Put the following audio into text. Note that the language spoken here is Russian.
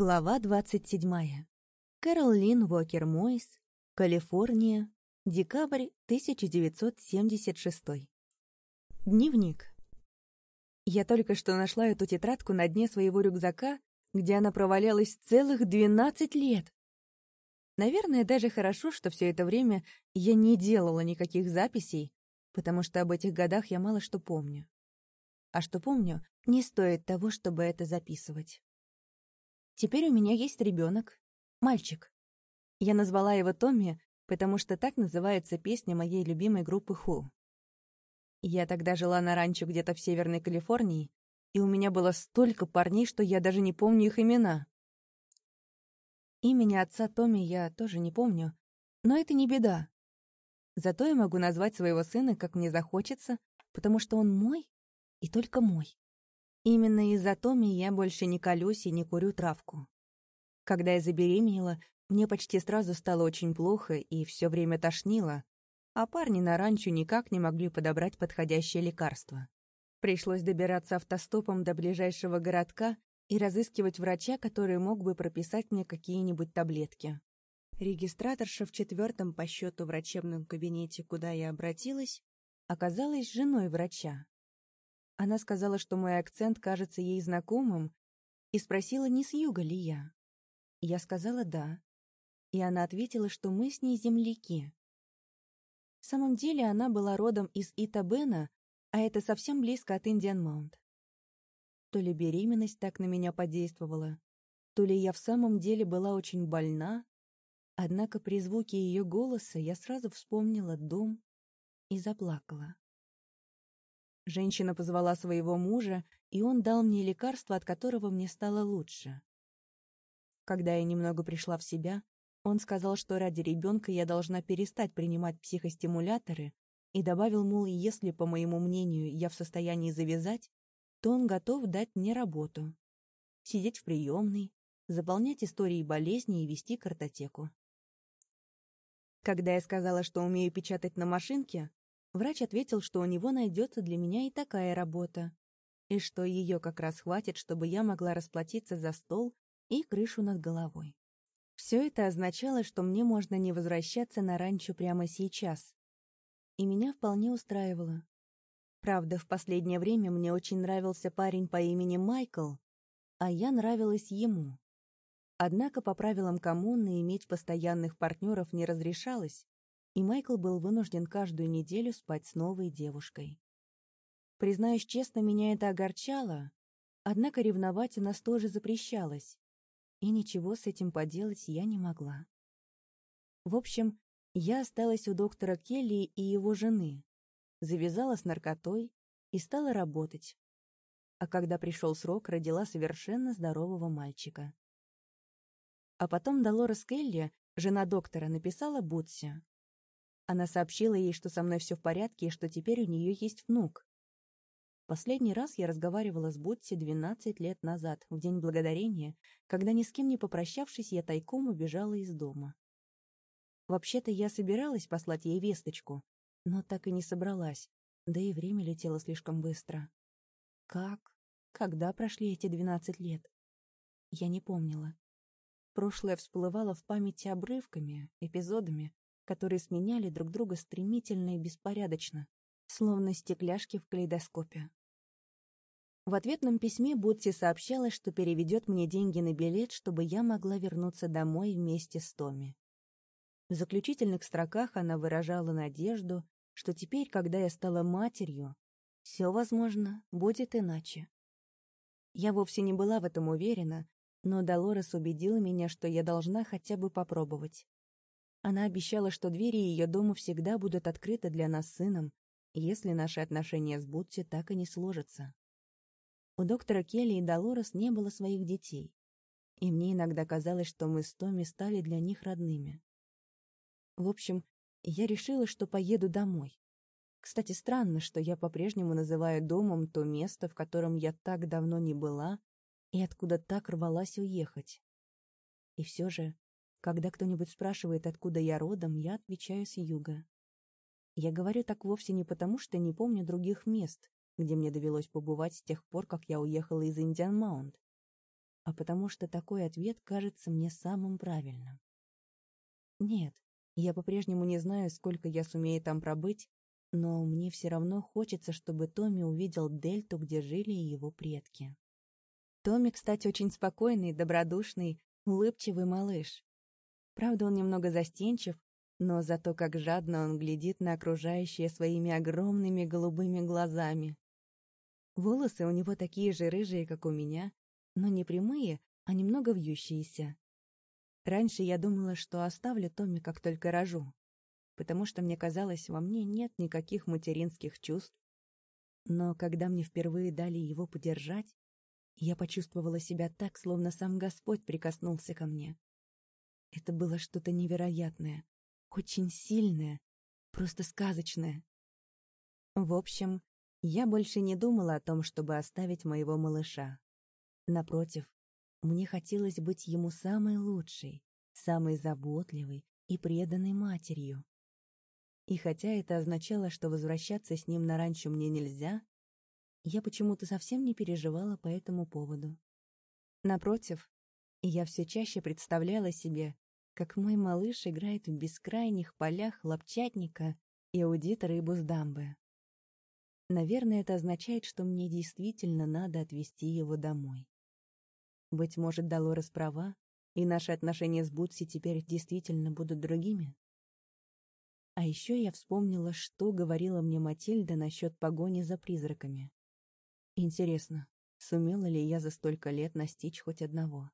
Глава 27. Кэрол Лин Уокер Мойс, Калифорния, декабрь 1976. Дневник. Я только что нашла эту тетрадку на дне своего рюкзака, где она провалялась целых 12 лет. Наверное, даже хорошо, что все это время я не делала никаких записей, потому что об этих годах я мало что помню. А что помню, не стоит того, чтобы это записывать. Теперь у меня есть ребенок, мальчик. Я назвала его Томми, потому что так называется песня моей любимой группы Ху. Я тогда жила на ранчо где-то в Северной Калифорнии, и у меня было столько парней, что я даже не помню их имена. Имени отца Томми я тоже не помню, но это не беда. Зато я могу назвать своего сына, как мне захочется, потому что он мой и только мой. Именно из-за Томи я больше не колюсь и не курю травку. Когда я забеременела, мне почти сразу стало очень плохо и все время тошнило, а парни на ранчо никак не могли подобрать подходящее лекарство. Пришлось добираться автостопом до ближайшего городка и разыскивать врача, который мог бы прописать мне какие-нибудь таблетки. Регистраторша в четвертом по счету врачебном кабинете, куда я обратилась, оказалась женой врача. Она сказала, что мой акцент кажется ей знакомым, и спросила, не с юга ли я. Я сказала «да», и она ответила, что мы с ней земляки. В самом деле она была родом из Итабена, а это совсем близко от Индиан-Маунт. То ли беременность так на меня подействовала, то ли я в самом деле была очень больна, однако при звуке ее голоса я сразу вспомнила дом и заплакала. Женщина позвала своего мужа, и он дал мне лекарство, от которого мне стало лучше. Когда я немного пришла в себя, он сказал, что ради ребенка я должна перестать принимать психостимуляторы, и добавил, мол, если, по моему мнению, я в состоянии завязать, то он готов дать мне работу. Сидеть в приемной, заполнять истории болезни и вести картотеку. Когда я сказала, что умею печатать на машинке, Врач ответил, что у него найдется для меня и такая работа, и что ее как раз хватит, чтобы я могла расплатиться за стол и крышу над головой. Все это означало, что мне можно не возвращаться на ранчо прямо сейчас. И меня вполне устраивало. Правда, в последнее время мне очень нравился парень по имени Майкл, а я нравилась ему. Однако по правилам коммуны иметь постоянных партнеров не разрешалось, и Майкл был вынужден каждую неделю спать с новой девушкой. Признаюсь честно, меня это огорчало, однако ревновать у нас тоже запрещалось, и ничего с этим поделать я не могла. В общем, я осталась у доктора Келли и его жены, завязала с наркотой и стала работать. А когда пришел срок, родила совершенно здорового мальчика. А потом Долорес Келли, жена доктора, написала Бутси, она сообщила ей, что со мной все в порядке и что теперь у нее есть внук. Последний раз я разговаривала с Ботти 12 лет назад, в День Благодарения, когда ни с кем не попрощавшись, я тайком убежала из дома. Вообще-то я собиралась послать ей весточку, но так и не собралась, да и время летело слишком быстро. Как? Когда прошли эти 12 лет? Я не помнила. Прошлое всплывало в памяти обрывками, эпизодами, которые сменяли друг друга стремительно и беспорядочно, словно стекляшки в калейдоскопе. В ответном письме Ботти сообщала, что переведет мне деньги на билет, чтобы я могла вернуться домой вместе с Томми. В заключительных строках она выражала надежду, что теперь, когда я стала матерью, все, возможно, будет иначе. Я вовсе не была в этом уверена, но Долорес убедила меня, что я должна хотя бы попробовать. Она обещала, что двери ее дома всегда будут открыты для нас с сыном, если наши отношения с Бутти так и не сложатся. У доктора Келли и Долорес не было своих детей, и мне иногда казалось, что мы с Томми стали для них родными. В общем, я решила, что поеду домой. Кстати, странно, что я по-прежнему называю домом то место, в котором я так давно не была и откуда так рвалась уехать. И все же когда кто-нибудь спрашивает, откуда я родом, я отвечаю с юга. Я говорю так вовсе не потому, что не помню других мест, где мне довелось побывать с тех пор, как я уехала из Индиан-Маунт, а потому что такой ответ кажется мне самым правильным. Нет, я по-прежнему не знаю, сколько я сумею там пробыть, но мне все равно хочется, чтобы Томми увидел дельту, где жили его предки. Томми, кстати, очень спокойный, добродушный, улыбчивый малыш. Правда, он немного застенчив, но зато как жадно он глядит на окружающее своими огромными голубыми глазами. Волосы у него такие же рыжие, как у меня, но не прямые, а немного вьющиеся. Раньше я думала, что оставлю Томми, как только рожу, потому что мне казалось, во мне нет никаких материнских чувств. Но когда мне впервые дали его подержать, я почувствовала себя так, словно сам Господь прикоснулся ко мне. Это было что-то невероятное, очень сильное, просто сказочное. В общем, я больше не думала о том, чтобы оставить моего малыша. Напротив, мне хотелось быть ему самой лучшей, самой заботливой и преданной матерью. И хотя это означало, что возвращаться с ним на ранчо мне нельзя, я почему-то совсем не переживала по этому поводу. Напротив, я все чаще представляла себе, как мой малыш играет в бескрайних полях лапчатника и аудит рыбу с дамбы. Наверное, это означает, что мне действительно надо отвезти его домой. Быть может, Долорес права, и наши отношения с Бутси теперь действительно будут другими? А еще я вспомнила, что говорила мне Матильда насчет погони за призраками. Интересно, сумела ли я за столько лет настичь хоть одного?